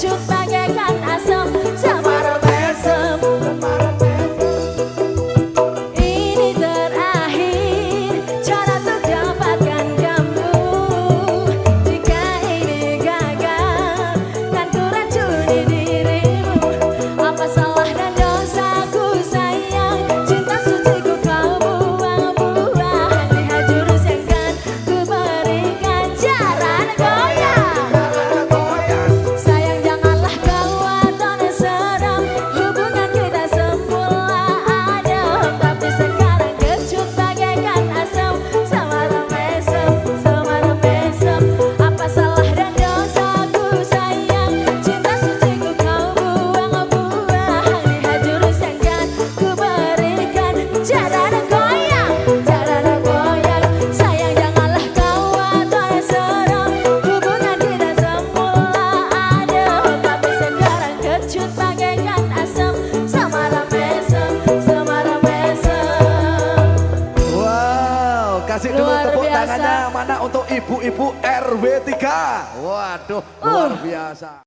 too fast. Kasih dulu tepuk tangannya mana untuk ibu-ibu RW 3. Waduh, luar uh. biasa.